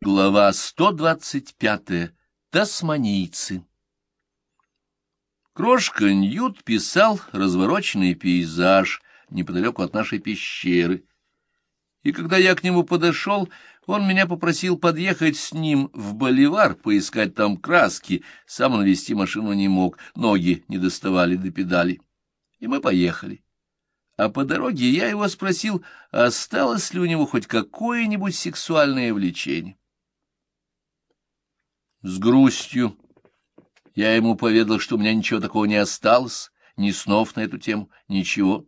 Глава 125. Тасманийцы. Крошка Ньют писал развороченный пейзаж неподалеку от нашей пещеры. И когда я к нему подошел, он меня попросил подъехать с ним в Боливар, поискать там краски. Сам он вести машину не мог, ноги не доставали до педали. И мы поехали. А по дороге я его спросил, осталось ли у него хоть какое-нибудь сексуальное влечение. С грустью я ему поведал, что у меня ничего такого не осталось, ни снов на эту тему, ничего.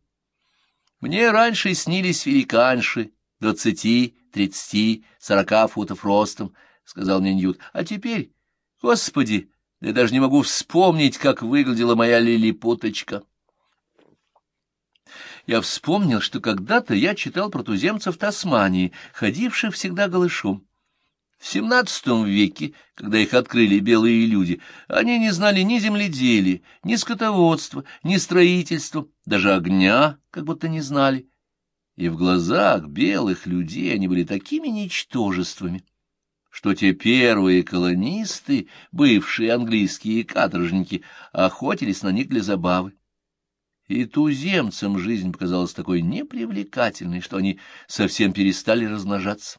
Мне раньше снились великанши, двадцати, тридцати, сорока футов ростом, — сказал мне Ньют. А теперь, господи, я даже не могу вспомнить, как выглядела моя лилипуточка. Я вспомнил, что когда-то я читал про туземцев Тасмании, ходивших всегда голышом. В XVII веке, когда их открыли белые люди, они не знали ни земледелия, ни скотоводства, ни строительства, даже огня как будто не знали. И в глазах белых людей они были такими ничтожествами, что те первые колонисты, бывшие английские каторжники, охотились на них для забавы. И туземцам жизнь показалась такой непривлекательной, что они совсем перестали размножаться.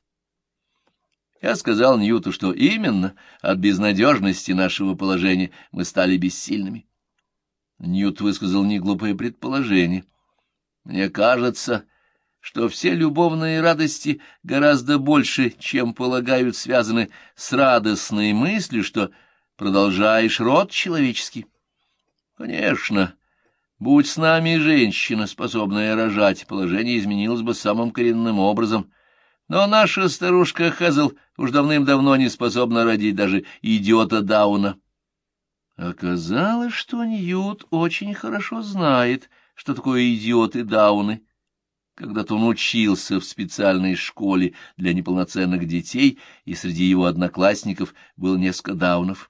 Я сказал Ньюту, что именно от безнадежности нашего положения мы стали бессильными. Ньют высказал неглупое предположение. Мне кажется, что все любовные радости гораздо больше, чем полагают, связаны с радостной мыслью, что продолжаешь род человеческий. Конечно, будь с нами женщина, способная рожать, положение изменилось бы самым коренным образом — но наша старушка Хазл уж давным-давно не способна родить даже идиота Дауна. Оказалось, что Ньют очень хорошо знает, что такое идиоты Дауны. Когда-то он учился в специальной школе для неполноценных детей, и среди его одноклассников было несколько Даунов.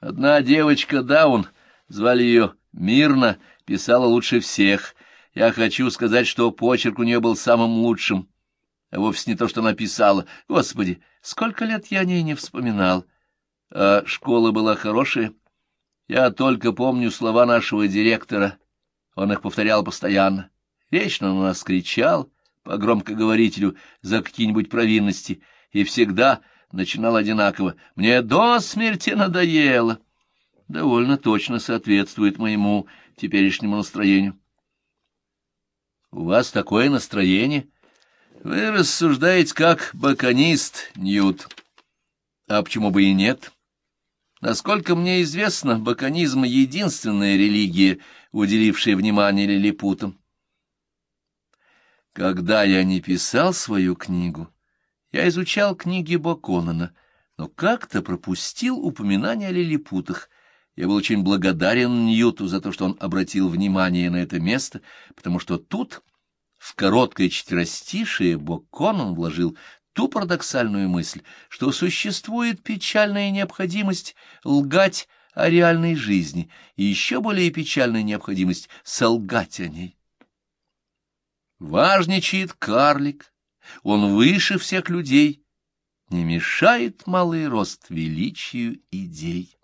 Одна девочка Даун, звали ее Мирна, писала лучше всех. Я хочу сказать, что почерк у нее был самым лучшим а вовсе не то, что написала. Господи, сколько лет я о ней не вспоминал. А школа была хорошая. Я только помню слова нашего директора. Он их повторял постоянно. Вечно на нас кричал по громкоговорителю за какие-нибудь провинности, и всегда начинал одинаково. «Мне до смерти надоело!» Довольно точно соответствует моему теперешнему настроению. «У вас такое настроение?» Вы рассуждаете как баконист, Ньют. А почему бы и нет? Насколько мне известно, баконизм — единственная религия, уделившая внимание лилипутам. Когда я не писал свою книгу, я изучал книги Баконана, но как-то пропустил упоминание о лилипутах. Я был очень благодарен Ньюту за то, что он обратил внимание на это место, потому что тут в короткое четверостишее Боконон вложил ту парадоксальную мысль, что существует печальная необходимость лгать о реальной жизни и еще более печальная необходимость солгать о ней. Важничает карлик, он выше всех людей, не мешает малый рост величию идей.